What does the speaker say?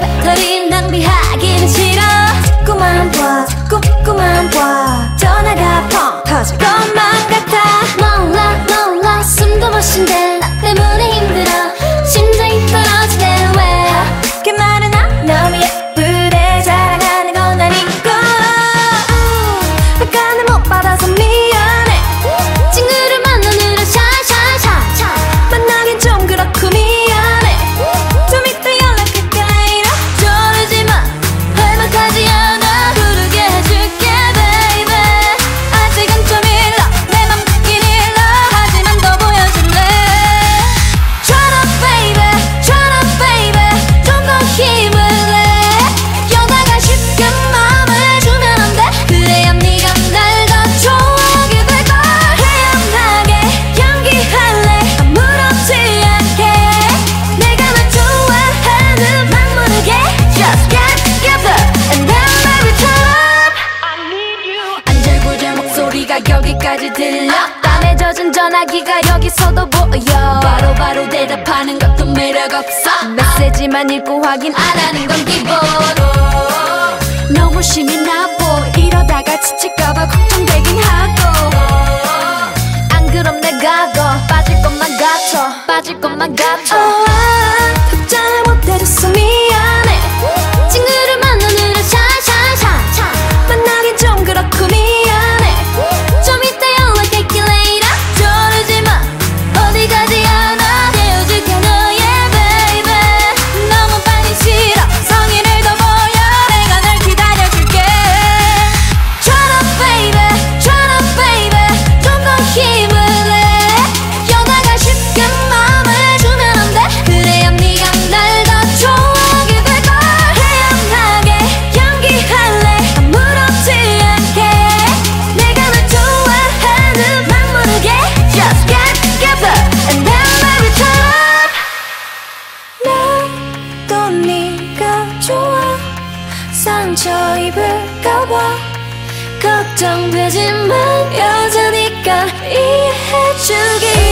배터리 낭비하기는 싫어 자꾸만 봐 자꾸, 자꾸만 봐 귀까지 들려. 땀에 젖은 전화기가 여기서도 보여. 바로바로 바로 대답하는 것도 매력 없어. 메시지만 읽고 확인 안 하는 건 기본 너무 심이 나보. 이러다가 지칠까봐 걱정되긴 하고. 안 그럼 내가 더 빠질 것만 같아. 빠질 것만 같아. oh, 아, 답장을 못해줬어 미 걱정되지만 여자니까 이해해주기